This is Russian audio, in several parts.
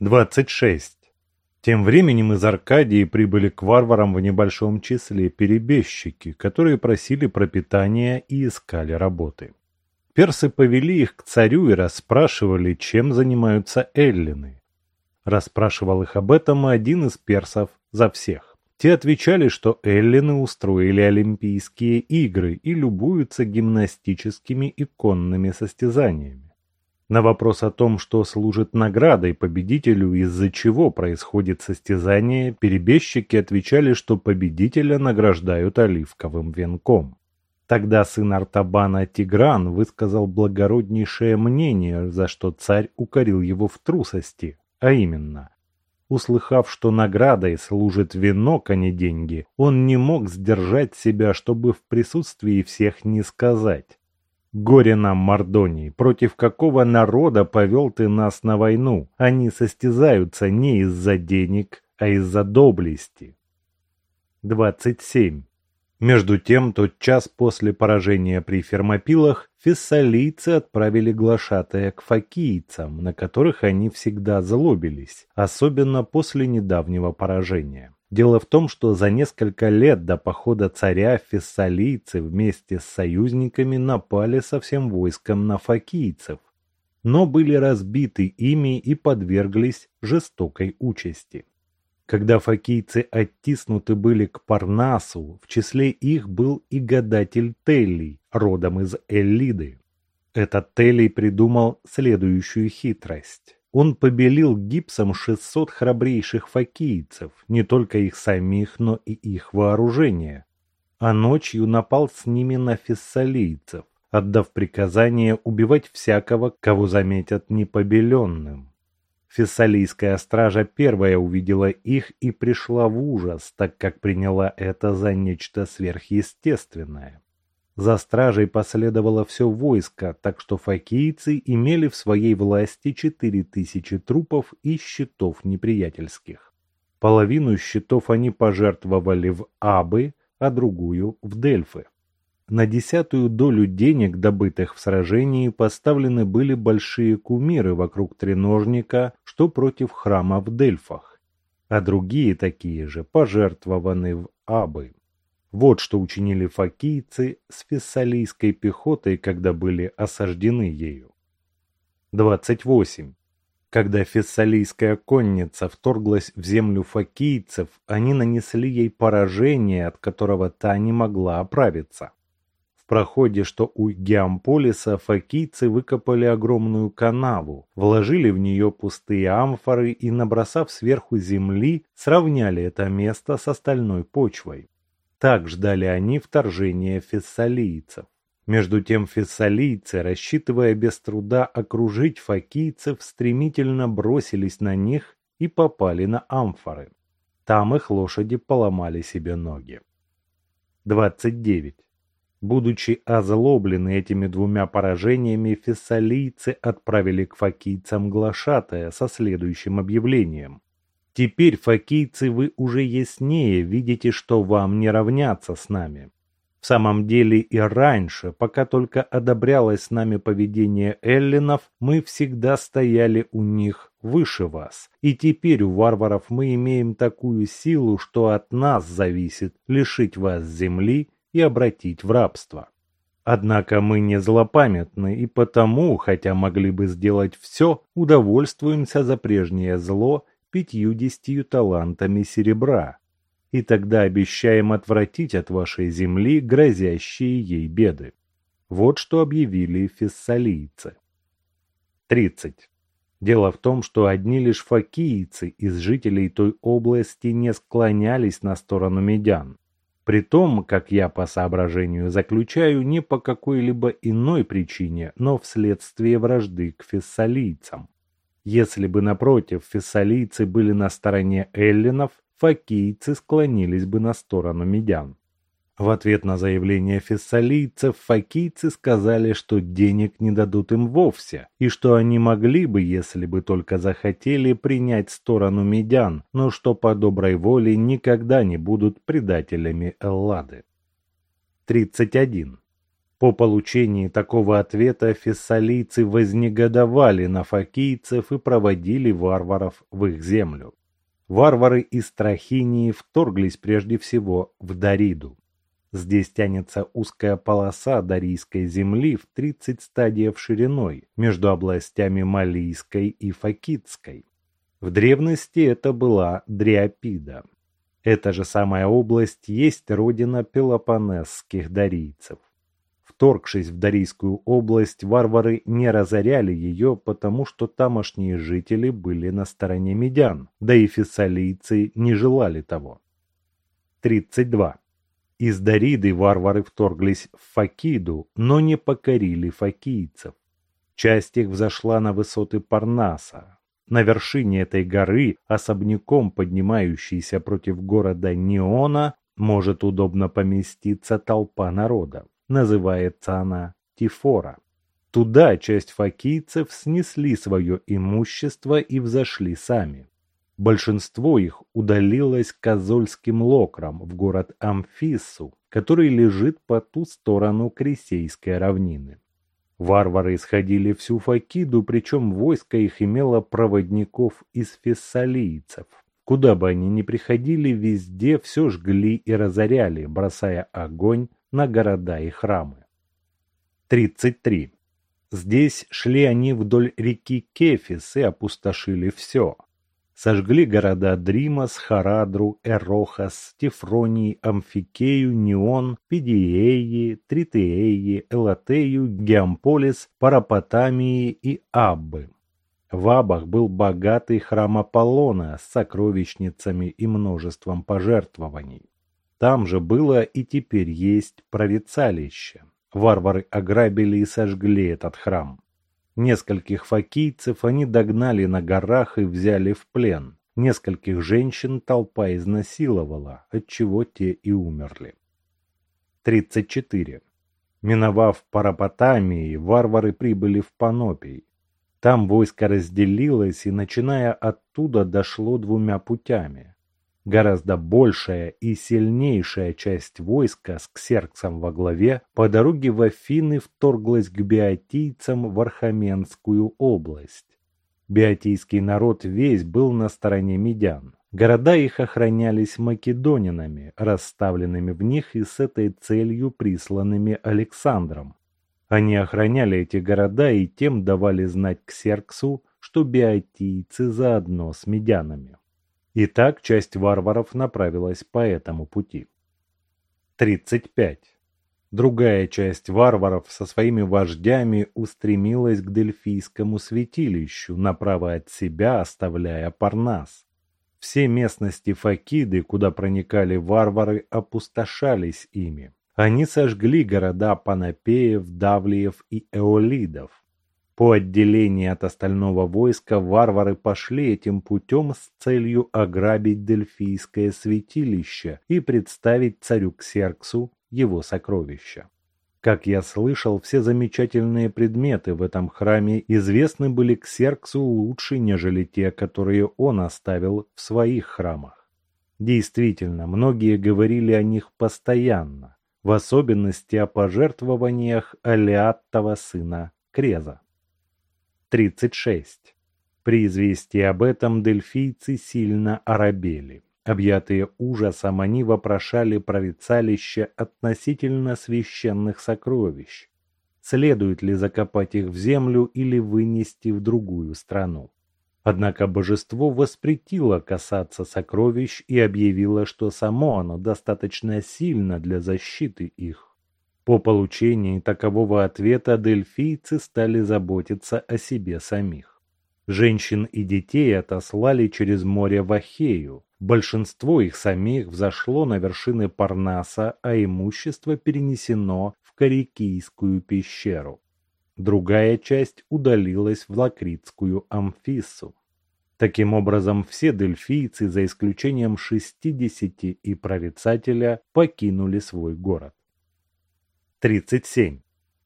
26. Тем временем из Аркадии прибыли к варварам в небольшом числе перебежчики, которые просили пропитания и искали работы. Персы повели их к царю и расспрашивали, чем занимаются эллины. Расспрашивал их об этом один из персов за всех. Те отвечали, что эллины устроили Олимпийские игры и любуются гимнастическими и конными состязаниями. На вопрос о том, что служит наградой победителю, из-за чего происходит состязание, перебежчики отвечали, что победителя награждают оливковым венком. Тогда сын Артабана Тигран высказал благороднейшее мнение, за что царь укорил его в трусости, а именно, услыхав, что наградой служит венок, а не деньги, он не мог сдержать себя, чтобы в присутствии всех не сказать Горе нам, Мордоний, против какого народа повел ты нас на войну? Они состязаются не из-за денег, а из-за доблести. 27. Между тем, тот час после поражения при Фермопилах, фессалийцы отправили глашатая к факийцам, на которых они всегда злобились, особенно после недавнего поражения. Дело в том, что за несколько лет до похода царя фессалийцы вместе с союзниками напали со всем войском на факийцев, но были разбиты ими и подверглись жестокой участи. Когда факийцы оттиснуты были к Парнасу, в числе их был и гадатель Теллий, родом из Эллиды. Этот Теллий придумал следующую хитрость. Он побелил гипсом 600 храбрейших факийцев, не только их самих, но и их вооружение. А ночью напал с ними на фессалийцев, отдав приказание убивать всякого, кого заметят непобеленным. Фессалийская стража первая увидела их и пришла в ужас, так как приняла это за нечто сверхъестественное. За стражей последовало все войско, так что факийцы имели в своей власти четыре тысячи трупов и щитов неприятельских. Половину щитов они пожертвовали в Абы, а другую в Дельфы. На десятую долю денег, добытых в сражении, поставлены были большие кумиры вокруг треножника, что против храма в Дельфах, а другие такие же пожертвованы в Абы. Вот что учинили факийцы с фессалийской пехотой, когда были осаждены ею. 28. Когда фессалийская конница вторглась в землю факийцев, они нанесли ей поражение, от которого та не могла оправиться. В проходе, что у Геамполиса, факийцы выкопали огромную канаву, вложили в нее пустые амфоры и, набросав сверху земли, сравняли это место с остальной почвой. Так ждали они вторжения фессалийцев. Между тем фессалийцы, рассчитывая без труда окружить факийцев, стремительно бросились на них и попали на амфоры. Там их лошади поломали себе ноги. 29. Будучи озлоблены этими двумя поражениями, фессалийцы отправили к факийцам глашатая со следующим объявлением. Теперь, факийцы, вы уже яснее видите, что вам не равняться с нами. В самом деле и раньше, пока только одобрялось с нами поведение эллинов, мы всегда стояли у них выше вас. И теперь у варваров мы имеем такую силу, что от нас зависит лишить вас земли и обратить в рабство. Однако мы не злопамятны и потому, хотя могли бы сделать все, удовольствуемся за прежнее зло пятьюдесятью талантами серебра, и тогда обещаем отвратить от вашей земли грозящие ей беды. Вот что объявили фессалийцы. 30. Дело в том, что одни лишь факийцы из жителей той области не склонялись на сторону медян. Притом, как я по соображению заключаю, не по какой-либо иной причине, но вследствие вражды к фессалийцам. Если бы, напротив, фессалийцы были на стороне эллинов, факийцы склонились бы на сторону медян. В ответ на заявление фессалийцев факийцы сказали, что денег не дадут им вовсе, и что они могли бы, если бы только захотели, принять сторону медян, но что по доброй воле никогда не будут предателями Эллады. 31. По получении такого ответа фессалийцы вознегодовали на фокийцев и проводили варваров в их землю. Варвары из Трахинии вторглись прежде всего в Дариду. Здесь тянется узкая полоса Дарийской земли в 30 стадиев шириной между областями Малийской и Факитской. В древности это была Дриапида. Эта же самая область есть родина пелопонесских дарийцев. Вторгшись в Дарийскую область, варвары не разоряли ее, потому что тамошние жители были на стороне медян, да и фессалийцы не желали того. 32. Из Дариды варвары вторглись в Факиду, но не покорили факийцев. Часть их взошла на высоты Парнаса. На вершине этой горы, особняком поднимающейся против города Неона, может удобно поместиться толпа народа. Называется она Тифора. Туда часть факийцев снесли свое имущество и взошли сами. Большинство их удалилось к Азольским локрам в город Амфиссу, который лежит по ту сторону Крисейской равнины. Варвары исходили всю Факиду, причем войско их имело проводников из фессалийцев. Куда бы они ни приходили, везде все жгли и разоряли, бросая огонь на города и храмы. 33. Здесь шли они вдоль реки Кефис и опустошили все сожгли города Дримас, Харадру, Эрохас, Тифронии, Амфикею, Неон, Пидиеи, Тритеи, Элатею, Геамполис, Парапотамии и Аббы. В Абах был богатый храм Аполлона с сокровищницами и множеством пожертвований. Там же было и теперь есть прорицалище. Варвары ограбили и сожгли этот храм. Нескольких фокийцев они догнали на горах и взяли в плен. Нескольких женщин толпа изнасиловала, отчего те и умерли. 34. Миновав Парапотамии, варвары прибыли в Панопий. Там войско разделилось и, начиная оттуда, дошло двумя путями. Гораздо большая и сильнейшая часть войска с Ксерксом во главе по дороге в Афины вторглась к биотийцам в Архаменскую область. Биотийский народ весь был на стороне медян. Города их охранялись македонинами, расставленными в них и с этой целью присланными Александром. Они охраняли эти города и тем давали знать Ксерксу, что биотийцы заодно с медянами. И так часть варваров направилась по этому пути. 35. Другая часть варваров со своими вождями устремилась к Дельфийскому святилищу, направо от себя оставляя Парнас. Все местности Факиды, куда проникали варвары, опустошались ими. Они сожгли города Панапеев, Давлиев и Эолидов. По отделении от остального войска варвары пошли этим путем с целью ограбить Дельфийское святилище и представить царю Ксерксу его сокровища. Как я слышал, все замечательные предметы в этом храме известны были Ксерксу лучше, нежели те, которые он оставил в своих храмах. Действительно, многие говорили о них постоянно, в особенности о пожертвованиях Алиаттова сына Креза. 36. При известии об этом дельфийцы сильно оробели. Объятые ужасом, они вопрошали прорицалище относительно священных сокровищ. Следует ли закопать их в землю или вынести в другую страну? Однако божество воспретило касаться сокровищ и объявило, что само оно достаточно сильно для защиты их. По получении такового ответа дельфийцы стали заботиться о себе самих. Женщин и детей отослали через море в Ахею. Большинство их самих взошло на вершины Парнаса, а имущество перенесено в Корикийскую пещеру. Другая часть удалилась в Лакритскую Амфиссу. Таким образом, все дельфийцы, за исключением шестидесяти и прорицателя, покинули свой город. 37.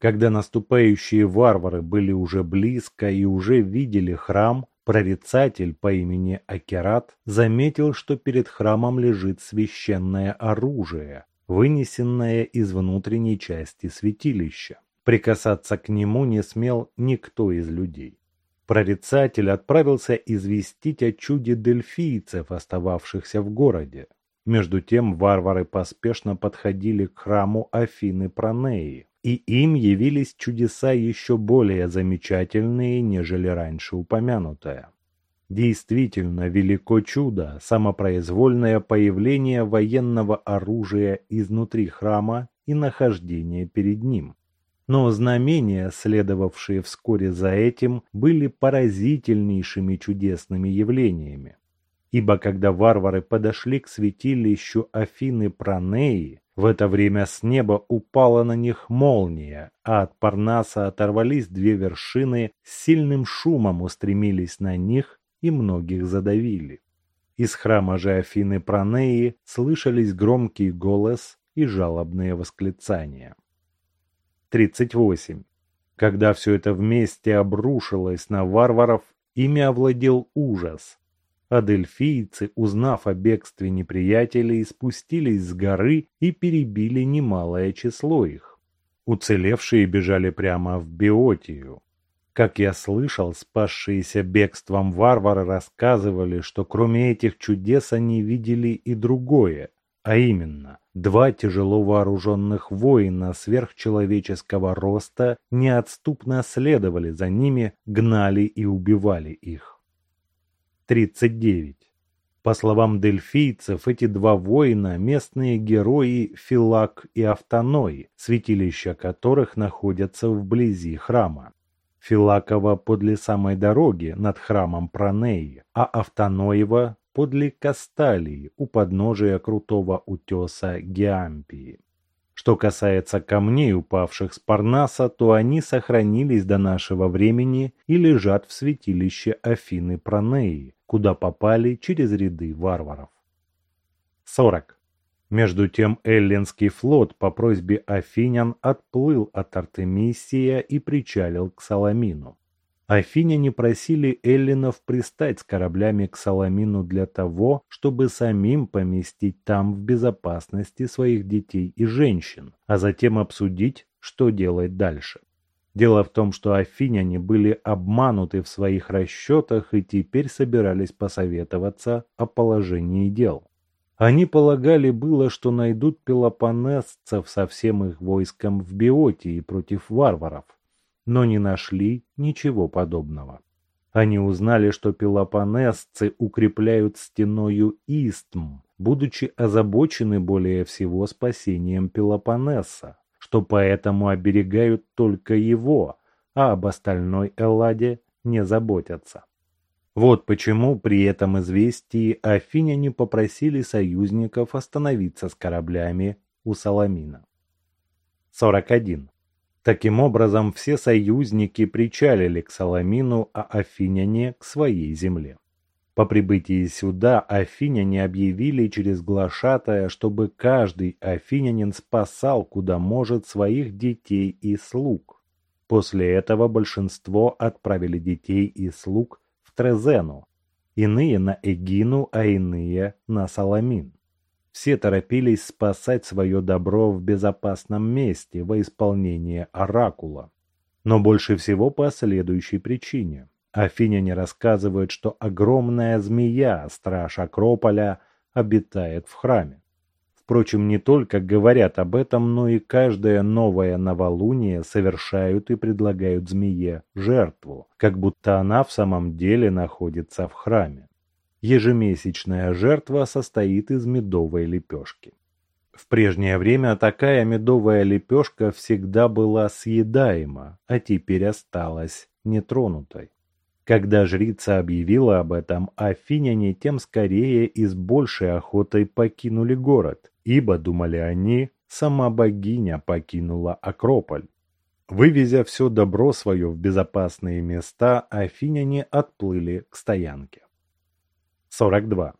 Когда наступающие варвары были уже близко и уже видели храм, прорицатель по имени Акерат заметил, что перед храмом лежит священное оружие, вынесенное из внутренней части святилища. Прикасаться к нему не смел никто из людей. Прорицатель отправился известить о чуде дельфийцев, остававшихся в городе. Между тем варвары поспешно подходили к храму Афины Пранеи, и им явились чудеса еще более замечательные, нежели раньше упомянутое. Действительно велико чудо, самопроизвольное появление военного оружия изнутри храма и нахождение перед ним. Но знамения, следовавшие вскоре за этим, были поразительнейшими чудесными явлениями. Ибо когда варвары подошли к святилищу Афины Пранеи, в это время с неба упала на них молния, а от Парнаса оторвались две вершины, с сильным шумом устремились на них и многих задавили. Из храма же Афины Пранеи слышались громкий голос и жалобные восклицания. 38. Когда все это вместе обрушилось на варваров, ими овладел ужас. А дельфийцы, узнав о бегстве неприятелей, спустились с горы и перебили немалое число их. Уцелевшие бежали прямо в Биотию. Как я слышал, спасшиеся бегством варвары рассказывали, что кроме этих чудес они видели и другое, а именно, два тяжело вооруженных воина сверхчеловеческого роста неотступно следовали за ними, гнали и убивали их. 39. По словам дельфийцев, эти два воина – местные герои Филак и Автоной, святилища которых находятся вблизи храма. Филакова подле самой дороги над храмом Пранеи, а Автоноева подле Касталии у подножия крутого утеса Геампии. Что касается камней, упавших с Парнаса, то они сохранились до нашего времени и лежат в святилище Афины Пранеи, куда попали через ряды варваров. 40. Между тем эллинский флот по просьбе афинян отплыл от Артемисия и причалил к Саламину. Афиняне просили эллинов пристать с кораблями к Саламину для того, чтобы самим поместить там в безопасности своих детей и женщин, а затем обсудить, что делать дальше. Дело в том, что афиняне были обмануты в своих расчетах и теперь собирались посоветоваться о положении дел. Они полагали было, что найдут пелопонесцев со всем их войском в Биотии против варваров, но не нашли ничего подобного. Они узнали, что пелопонесцы укрепляют стеною Истм, будучи озабочены более всего спасением Пелопоннеса, что поэтому оберегают только его, а об остальной Элладе не заботятся. Вот почему при этом известии афиняне попросили союзников остановиться с кораблями у Саламина. 41. Таким образом, все союзники причалили к Саламину, а афиняне к своей земле. По прибытии сюда афиняне объявили через глашатая, чтобы каждый афинянин спасал куда может своих детей и слуг. После этого большинство отправили детей и слуг в Трезену, иные на Эгину, а иные на Саламин. Все торопились спасать свое добро в безопасном месте во исполнение оракула. Но больше всего по следующей причине. Афиняне рассказывают, что огромная змея, страж Акрополя, обитает в храме. Впрочем, не только говорят об этом, но и каждое новое новолуние совершают и предлагают змее жертву, как будто она в самом деле находится в храме. Ежемесячная жертва состоит из медовой лепешки. В прежнее время такая медовая лепешка всегда была съедаема, а теперь осталась нетронутой. Когда жрица объявила об этом, афиняне тем скорее и с большей охотой покинули город, ибо, думали они, сама богиня покинула Акрополь. Вывезя все добро свое в безопасные места, афиняне отплыли к стоянке. 42.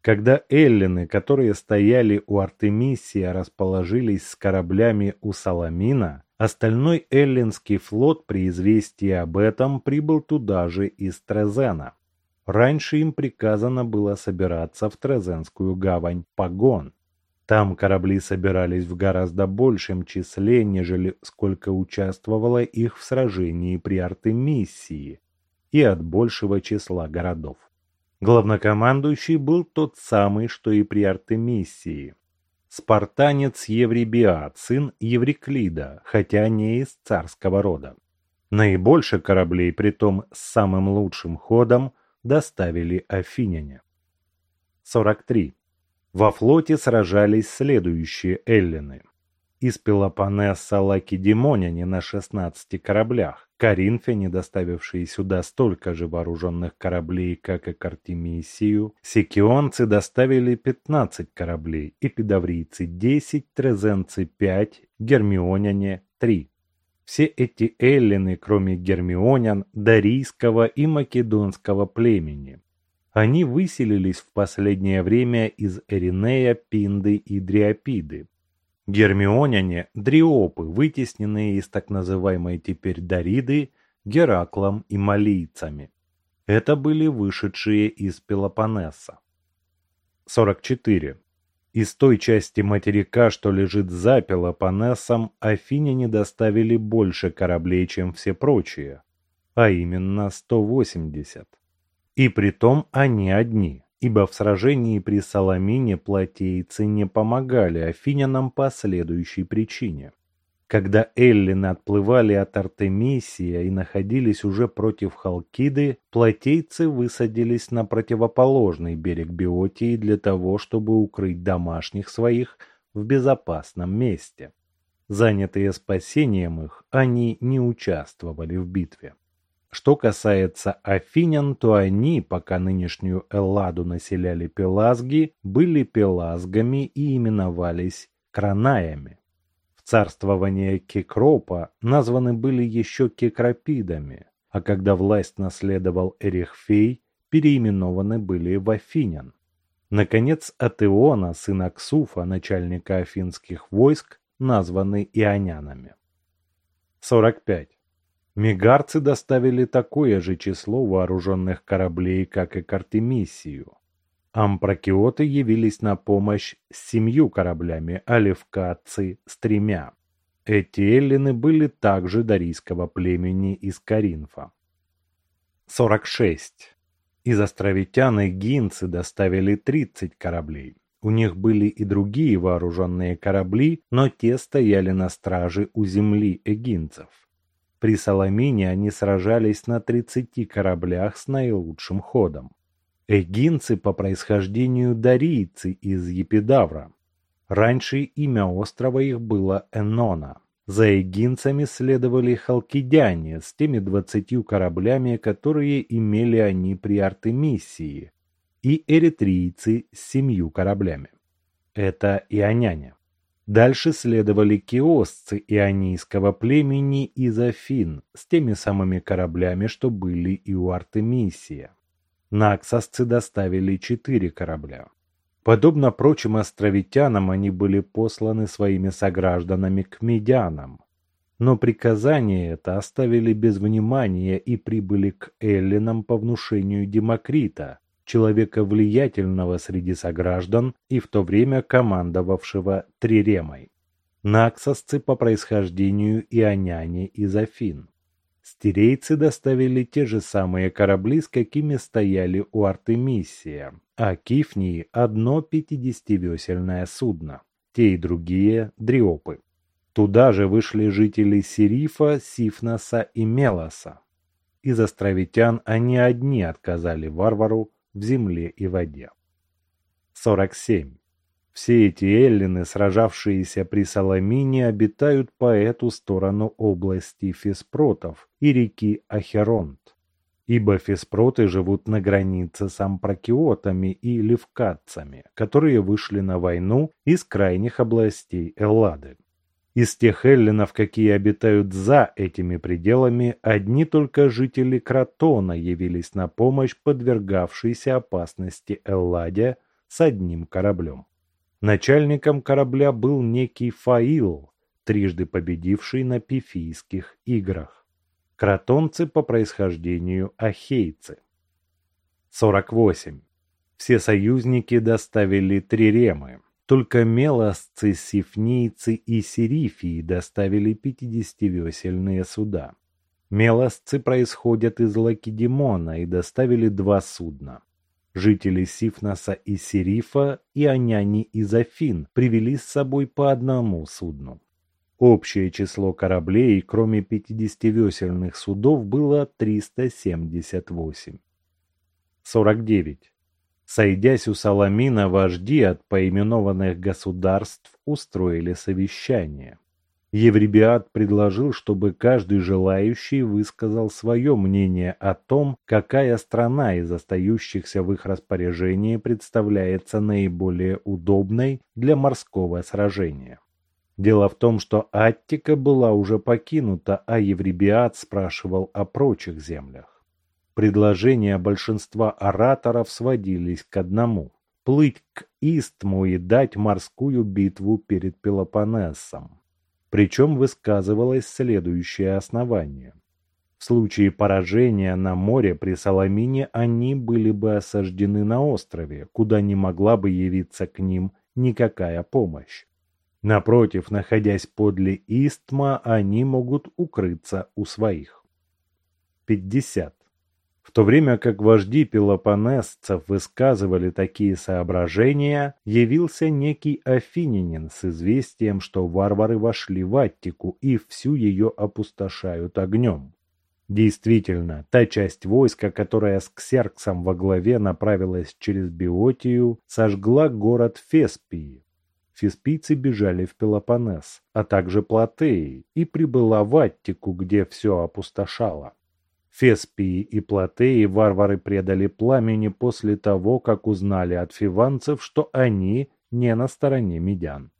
Когда эллины, которые стояли у Артемисия, расположились с кораблями у Саламина, остальной эллинский флот при известии об этом прибыл туда же из Трезена. Раньше им приказано было собираться в Трезенскую гавань Пагон. Там корабли собирались в гораздо большем числе, нежели сколько участвовало их в сражении при Артемиссии, и от большего числа городов. Главнокомандующий был тот самый, что и при Артемиссии. Спартанец Евребиат, сын Евриклида, хотя не из царского рода. Наибольше кораблей, притом с самым лучшим ходом, доставили афиняне. 43. Во флоте сражались следующие эллины. Из Пелопоннеса лакедемоняне на 16 кораблях, коринфяне, доставившие сюда столько же вооруженных кораблей, как и к Артемисию, сикионцы доставили 15 кораблей, эпидаврийцы 10, трезенцы 5, гермионяне 3. Все эти эллины, кроме гермионян, дарийского и македонского племени, они выселились в последнее время из Эринея, Пинды и Дриопиды. Гермионяне – дриопы, вытесненные из так называемой теперь Дариды, Гераклом и Малийцами. Это были вышедшие из Пелопоннеса. 44. Из той части материка, что лежит за Пелопоннесом, афиняне доставили больше кораблей, чем все прочие, а именно 180. И притом они одни, ибо в сражении при Саламине платейцы не помогали афинянам по следующей причине. Когда эллины отплывали от Артемисия и находились уже против Халкиды, платейцы высадились на противоположный берег Биотии для того, чтобы укрыть домашних своих в безопасном месте. Занятые спасением их, они не участвовали в битве. Что касается афинян, то они, пока нынешнюю Элладу населяли пелазги, были пелазгами и именовались кранаями. В царствование Кекропа названы были еще кекропидами, а когда власть наследовал Эрехфей, переименованы были в афинян. Наконец, Атеона, сына Ксуфа, начальника афинских войск, названы ионянами. 45. Мегарцы доставили такое же число вооруженных кораблей, как и к. Ампрокиоты явились на помощь с семью кораблями, а левкадцы с тремя. Эти эллины были также дарийского племени из Каринфа. 46. Из островитян и гинцы доставили 30 кораблей. У них были и другие вооруженные корабли, но те стояли на страже у земли эгинцев. При Саламине они сражались на 30 кораблях с наилучшим ходом. Эгинцы по происхождению дарийцы из Епидавра. Раньше имя острова их было Энона. За эгинцами следовали халкидяне с теми двадцатью кораблями, которые имели они при Артемисии, и эритрийцы с семью кораблями. Это ионяне. Дальше следовали киосцы ионийского племени из Афин с теми самыми кораблями, что были и у Артемисия. Наксосцы доставили четыре корабля. Подобно прочим островитянам, они были посланы своими согражданами к медянам. Но приказание это оставили без внимания и прибыли к эллинам по внушению Демокрита, человека влиятельного среди сограждан и в то время командовавшего Триремой. Наксосцы по происхождению ионяне из Афин. Стирейцы доставили те же самые корабли, с какими стояли у Артемисия, а Кифнии – одно пятидесятивесельное судно, те и другие – дриопы. Туда же вышли жители Сирифа, Сифноса и Мелоса. Из островитян они одни отказали варвару в земле и воде. 47. Все эти эллины, сражавшиеся при Саламине, обитают по эту сторону области Феспротов и реки Ахеронт. Ибо феспроты живут на границе с ампрокиотами и левкадцами, которые вышли на войну из крайних областей Эллады. Из тех эллинов, какие обитают за этими пределами, одни только жители Кротона явились на помощь подвергавшейся опасности Элладе с одним кораблем. Начальником корабля был некий Фаил, трижды победивший на пифийских играх. Кротонцы по происхождению ахейцы. 48. Все союзники доставили триремы, Только мелосцы, сифнийцы и сирифии доставили пятидесятивесельные суда. Мелосцы происходят из Лакедемона и доставили два судна. Жители Сифноса и Сирифа и аняне из Афин привели с собой по одному судну. Общее число кораблей, кроме 50-весельных судов, было 378. 49. Сойдясь у Саламина, вожди от поименованных государств устроили совещание. Евребиат предложил, чтобы каждый желающий высказал свое мнение о том, какая страна из остающихся в их распоряжении представляется наиболее удобной для морского сражения. Дело в том, что Аттика была уже покинута, а Евребиат спрашивал о прочих землях. Предложения большинства ораторов сводились к одному – плыть к Истму и дать морскую битву перед Пелопоннесом. Причем высказывалось следующее основание. В случае поражения на море при Саламине они были бы осаждены на острове, куда не могла бы явиться к ним никакая помощь. Напротив, находясь подле Истма, они могут укрыться у своих. 50. В то время как вожди пелопонесцев высказывали такие соображения, явился некий афинянин с известием, что варвары вошли в Аттику и всю ее опустошают огнем. Действительно, та часть войска, которая с Ксерксом во главе направилась через Биотию, сожгла город Феспии. Феспийцы бежали в Пелопоннес, а также Платеи, и прибыла в Аттику, где все опустошало. Феспии и Платеи варвары предали пламени после того, как узнали от фиванцев, что они не на стороне медян.